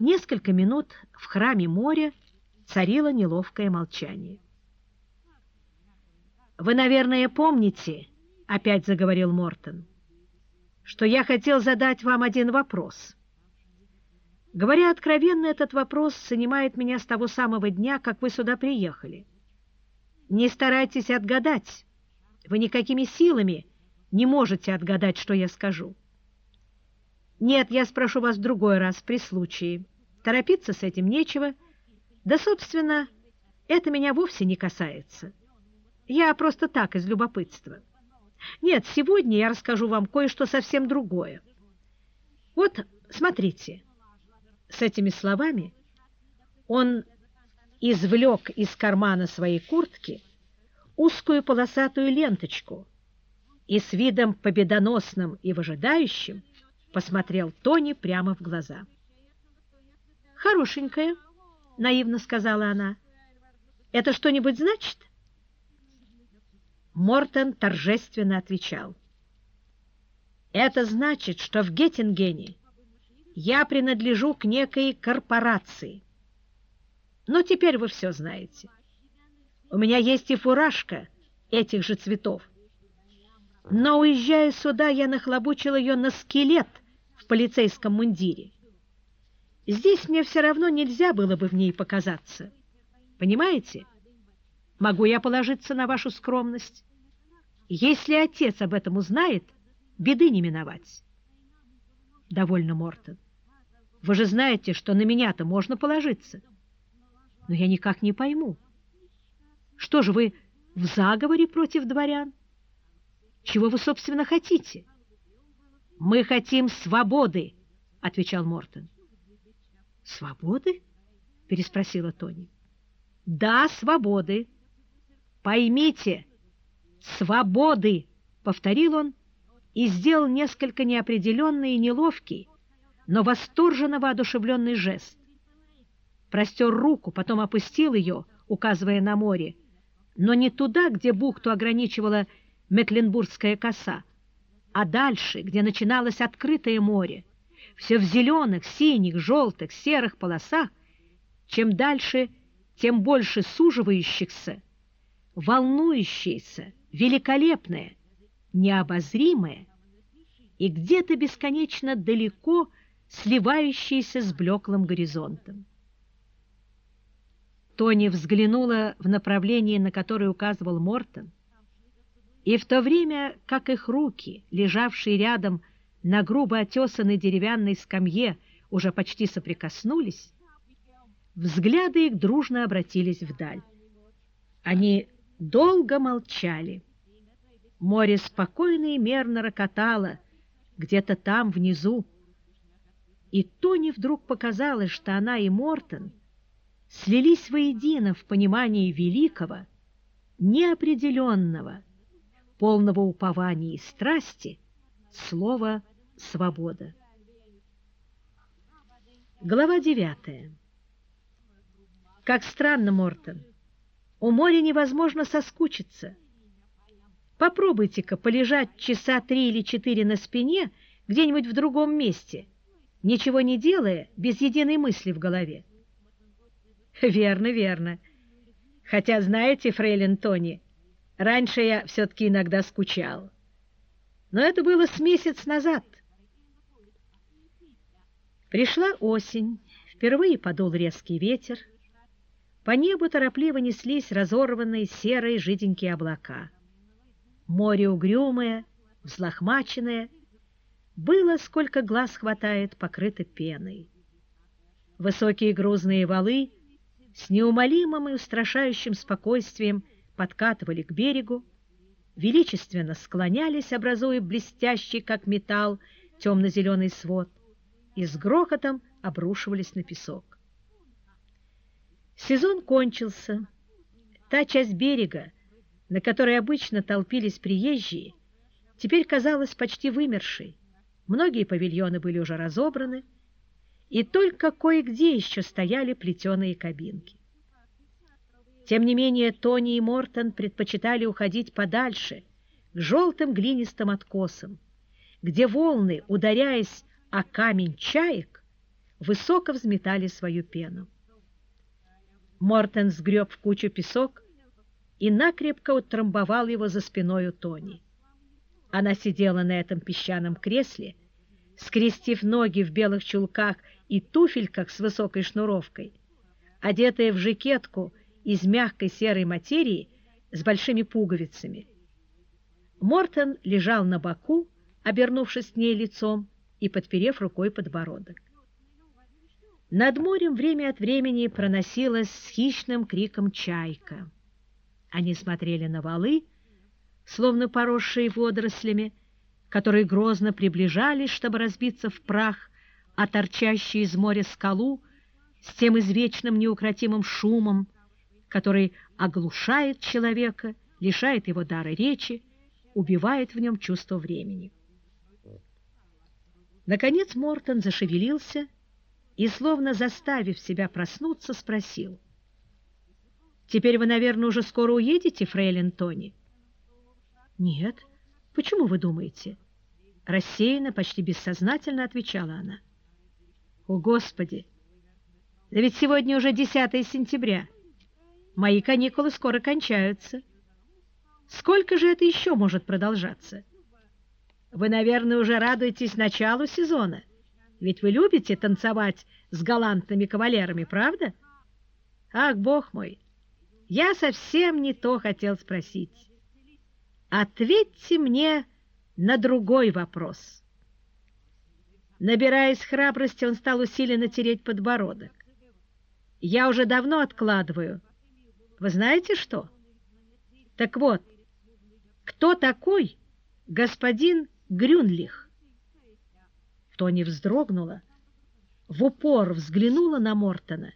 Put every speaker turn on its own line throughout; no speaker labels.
Несколько минут в храме моря царило неловкое молчание. «Вы, наверное, помните, — опять заговорил Мортон, — что я хотел задать вам один вопрос. Говоря откровенно, этот вопрос занимает меня с того самого дня, как вы сюда приехали. Не старайтесь отгадать. Вы никакими силами не можете отгадать, что я скажу. Нет, я спрошу вас в другой раз, при случае. Торопиться с этим нечего. Да, собственно, это меня вовсе не касается. Я просто так, из любопытства. Нет, сегодня я расскажу вам кое-что совсем другое. Вот, смотрите. С этими словами он извлек из кармана своей куртки узкую полосатую ленточку и с видом победоносным и выжидающим посмотрел Тони прямо в глаза. «Хорошенькая», — наивно сказала она. «Это что-нибудь значит?» Мортон торжественно отвечал. «Это значит, что в Геттингене я принадлежу к некой корпорации. Но теперь вы все знаете. У меня есть и фуражка этих же цветов. Но, уезжая сюда, я нахлобучил ее на скелет полицейском мундире. Здесь мне все равно нельзя было бы в ней показаться. Понимаете? Могу я положиться на вашу скромность? Если отец об этом узнает, беды не миновать. Довольно, Мортон. Вы же знаете, что на меня-то можно положиться. Но я никак не пойму. Что же вы в заговоре против дворян? Чего вы, собственно, хотите? Мы хотим свободы, отвечал Мортон. Свободы? переспросила Тони. Да, свободы. Поймите, «Свободы!» — повторил он и сделал несколько неопределенный и неловкий, но восторженно воодушевленный жест. Простер руку, потом опустил ее, указывая на море, но не туда, где бухту ограничивала Мекленбургская коса, а дальше, где начиналось открытое море, все в зеленых, синих, желтых, серых полосах, чем дальше, тем больше суживающихся, волнующиеся, великолепное, необозримое и где-то бесконечно далеко сливающееся с блеклым горизонтом. Тони взглянула в направлении, на которое указывал Мортон, и в то время, как их руки, лежавшие рядом на грубо отесанной деревянной скамье, уже почти соприкоснулись, взгляды их дружно обратились вдаль. Они долго молчали. Море спокойно и мерно рокотало где-то там внизу. И Тони вдруг показалось, что она и Мортон слились воедино в понимании великого, неопределенного, полного упования и страсти слова «свобода». Глава девятая. Как странно, Мортон, у моря невозможно соскучиться. Попробуйте-ка полежать часа три или четыре на спине где-нибудь в другом месте, ничего не делая, без единой мысли в голове. Верно, верно. Хотя, знаете, фрейлин Тони, раньше я все-таки иногда скучал. Но это было с месяц назад. Пришла осень, впервые подул резкий ветер, по небу торопливо неслись разорванные серые жиденькие облака. Море угрюмое, взлохмаченное, было, сколько глаз хватает, покрыто пеной. Высокие грузные валы с неумолимым и устрашающим спокойствием подкатывали к берегу, величественно склонялись, образуя блестящий, как металл, темно-зеленый свод, и с грохотом обрушивались на песок. Сезон кончился. Та часть берега, на которой обычно толпились приезжие, теперь казалась почти вымершей. Многие павильоны были уже разобраны, и только кое-где еще стояли плетеные кабинки. Тем не менее, Тони и Мортон предпочитали уходить подальше, к желтым глинистым откосам, где волны, ударяясь о камень чаек, высоко взметали свою пену. Мортен сгреб в кучу песок и накрепко утрамбовал его за спиной у Тони. Она сидела на этом песчаном кресле, скрестив ноги в белых чулках и туфельках с высокой шнуровкой, одетая в жакетку из мягкой серой материи с большими пуговицами. Мортон лежал на боку, обернувшись к ней лицом и подперев рукой подбородок. Над морем время от времени проносилась с хищным криком чайка. Они смотрели на валы, словно поросшие водорослями, которые грозно приближались, чтобы разбиться в прах, а торчащие из моря скалу с тем извечным неукротимым шумом, который оглушает человека, лишает его дара речи, убивает в нем чувство времени. Наконец Мортон зашевелился и, словно заставив себя проснуться, спросил. «Теперь вы, наверное, уже скоро уедете, фрейлин Тони?» «Нет. Почему вы думаете?» Рассеянно, почти бессознательно отвечала она. «О, Господи! Да ведь сегодня уже 10 сентября. Мои каникулы скоро кончаются. Сколько же это еще может продолжаться? Вы, наверное, уже радуетесь началу сезона, ведь вы любите танцевать с галантными кавалерами, правда? Ах, Бог мой, я совсем не то хотел спросить. Ответьте мне на другой вопрос. Набираясь храбрости, он стал усиленно тереть подбородок. Я уже давно откладываю. Вы знаете что? Так вот, кто такой господин Грюнлих? Тони вздрогнула, в упор взглянула на Мортона,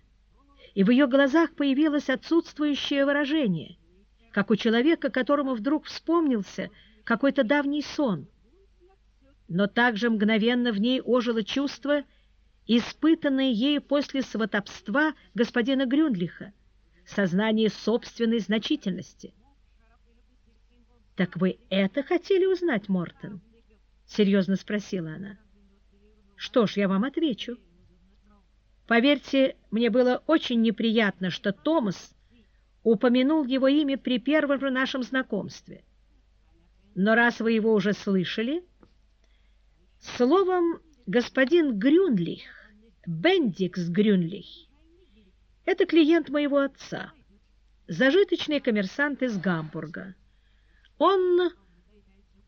и в ее глазах появилось отсутствующее выражение — как у человека, которому вдруг вспомнился какой-то давний сон. Но также мгновенно в ней ожило чувство, испытанное ею после сватовства господина Грюндлиха, сознание собственной значительности. «Так вы это хотели узнать, Мортон?» — серьезно спросила она. «Что ж, я вам отвечу. Поверьте, мне было очень неприятно, что Томас упомянул его имя при первом же нашем знакомстве. Но раз вы его уже слышали, словом, господин Грюнлих, Бендикс Грюнлих, это клиент моего отца, зажиточный коммерсант из Гамбурга. Он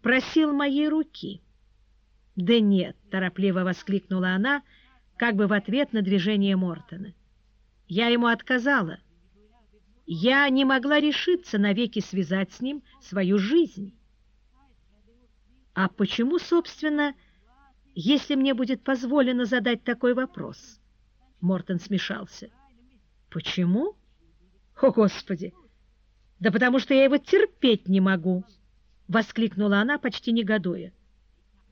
просил моей руки. «Да нет», — торопливо воскликнула она, как бы в ответ на движение Мортона. «Я ему отказала, я не могла решиться навеки связать с ним свою жизнь. А почему, собственно, если мне будет позволено задать такой вопрос? Мортон смешался. Почему? О, Господи! Да потому что я его терпеть не могу! Воскликнула она, почти негодуя.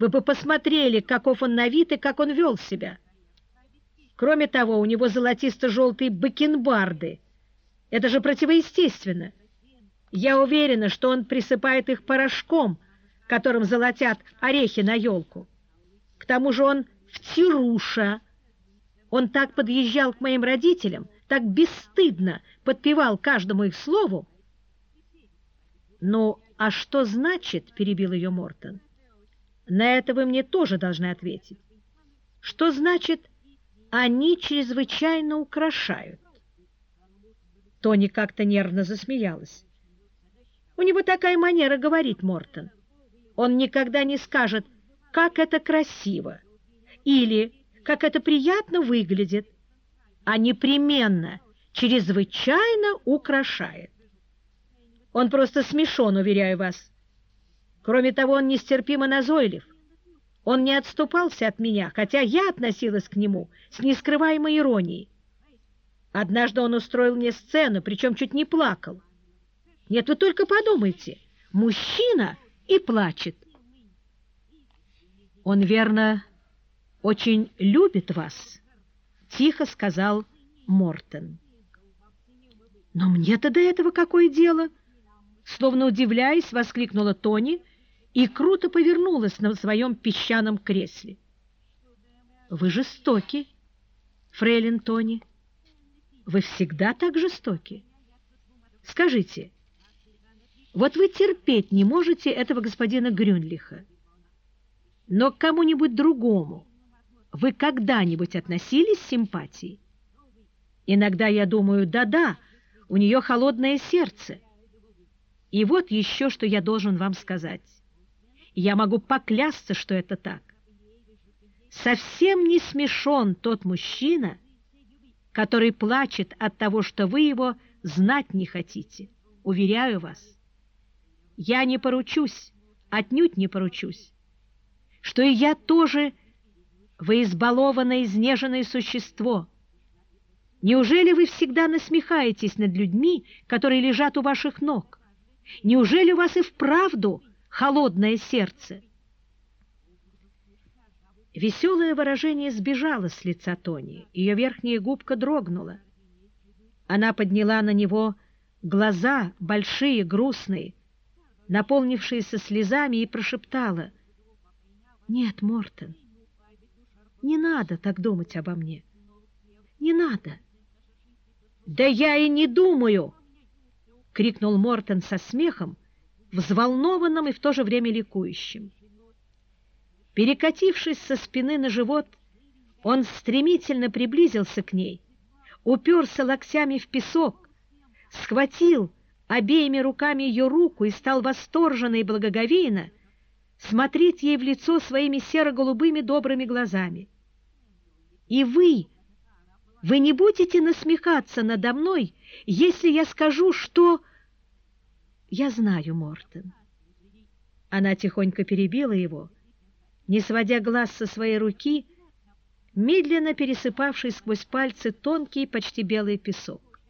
Вы бы посмотрели, каков он на вид и как он вел себя. Кроме того, у него золотисто-желтые бакенбарды — это же противоестественно. Я уверена, что он присыпает их порошком, которым золотят орехи на елку. К тому же он втируша. Он так подъезжал к моим родителям, так бесстыдно подпевал каждому их слову. «Ну, а что значит?» — перебил ее Мортон. «На это вы мне тоже должны ответить. Что значит «они чрезвычайно украшают»?» Тони как-то нервно засмеялась. У него такая манера говорить, Мортон. Он никогда не скажет, как это красиво или как это приятно выглядит, а непременно, чрезвычайно украшает. Он просто смешон, уверяю вас. Кроме того, он нестерпимо назойлив. Он не отступался от меня, хотя я относилась к нему с нескрываемой иронией. Однажды он устроил мне сцену, причем чуть не плакал. Нет, вы только подумайте, мужчина и плачет. Он, верно, очень любит вас, тихо сказал Мортен. Но мне-то до этого какое дело? Словно удивляясь, воскликнула Тони и круто повернулась на своем песчаном кресле. Вы жестоки, фрейлин Тони, вы всегда так жестоки. Скажите, вот вы терпеть не можете этого господина Грюнлиха, но кому-нибудь другому вы когда-нибудь относились с симпатией? Иногда я думаю, да-да, у нее холодное сердце. И вот еще, что я должен вам сказать. Я могу поклясться, что это так. Совсем не смешон тот мужчина, который плачет от того, что вы его знать не хотите. Уверяю вас, я не поручусь, отнюдь не поручусь, что и я тоже вы избалованное, изнеженное существо. Неужели вы всегда насмехаетесь над людьми, которые лежат у ваших ног? Неужели у вас и вправду холодное сердце?» Веселое выражение сбежало с лица Тони, ее верхняя губка дрогнула. Она подняла на него глаза, большие, грустные, наполнившиеся слезами, и прошептала, «Нет, Мортен, не надо так думать обо мне, не надо». «Да я и не думаю!» — крикнул Мортен со смехом, взволнованным и в то же время ликующим. Перекатившись со спины на живот, он стремительно приблизился к ней, уперся локтями в песок, схватил обеими руками ее руку и стал восторженно и благоговейно смотреть ей в лицо своими серо-голубыми добрыми глазами. «И вы, вы не будете насмехаться надо мной, если я скажу, что...» «Я знаю, Мортен». Она тихонько перебила его, — не сводя глаз со своей руки, медленно пересыпавший сквозь пальцы тонкий, почти белый песок.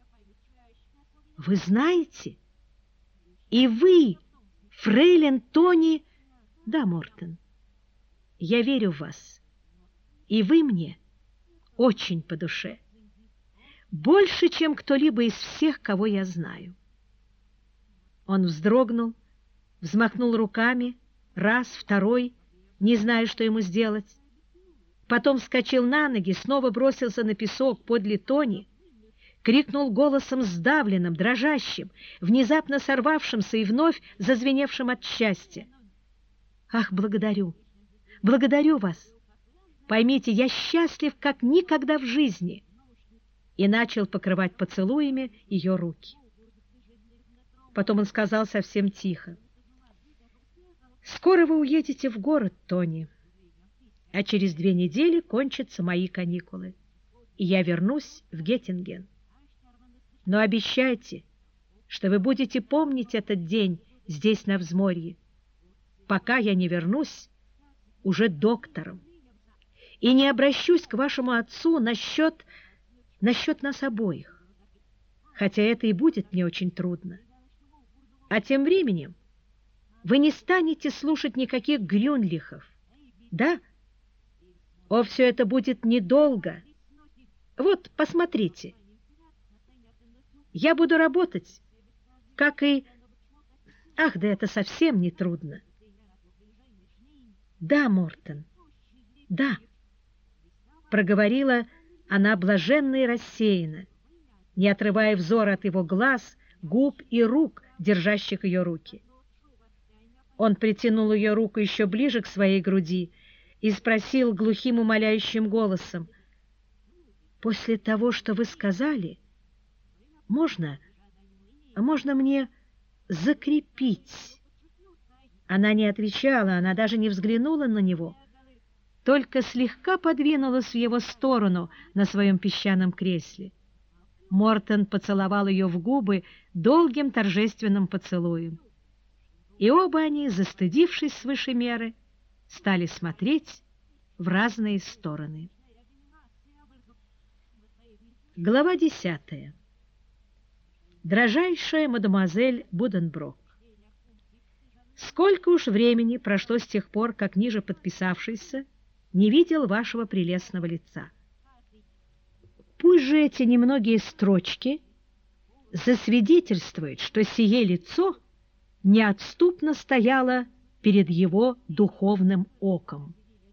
«Вы знаете? И вы, фрейлин Тони...» «Да, Мортен, я верю в вас, и вы мне очень по душе, больше, чем кто-либо из всех, кого я знаю». Он вздрогнул, взмахнул руками, раз, второй, не зная, что ему сделать. Потом вскочил на ноги, снова бросился на песок подле Тони, крикнул голосом сдавленным, дрожащим, внезапно сорвавшимся и вновь зазвеневшим от счастья. «Ах, благодарю! Благодарю вас! Поймите, я счастлив, как никогда в жизни!» И начал покрывать поцелуями ее руки. Потом он сказал совсем тихо. Скоро вы уедете в город, Тони, а через две недели кончатся мои каникулы, и я вернусь в Геттинген. Но обещайте, что вы будете помнить этот день здесь, на взморье, пока я не вернусь уже доктором и не обращусь к вашему отцу насчет, насчет нас обоих, хотя это и будет мне очень трудно. А тем временем вы не станете слушать никаких грюнлихов, да? О, все это будет недолго. Вот, посмотрите. Я буду работать, как и... Ах, да это совсем не трудно. Да, Мортон, да, проговорила она блаженно и рассеянно, не отрывая взор от его глаз, губ и рук, держащих ее руки. Он притянул ее руку еще ближе к своей груди и спросил глухим умоляющим голосом, «После того, что вы сказали, можно, можно мне закрепить?» Она не отвечала, она даже не взглянула на него, только слегка подвинулась в его сторону на своем песчаном кресле. Мортон поцеловал ее в губы долгим торжественным поцелуем и оба они, застыдившись свыше меры, стали смотреть в разные стороны. Глава десятая. Дрожайшая мадемуазель Буденброк. Сколько уж времени прошло с тех пор, как ниже подписавшийся не видел вашего прелестного лица. Пусть же эти немногие строчки засвидетельствуют, что сие лицо – неотступно стояла перед его духовным оком.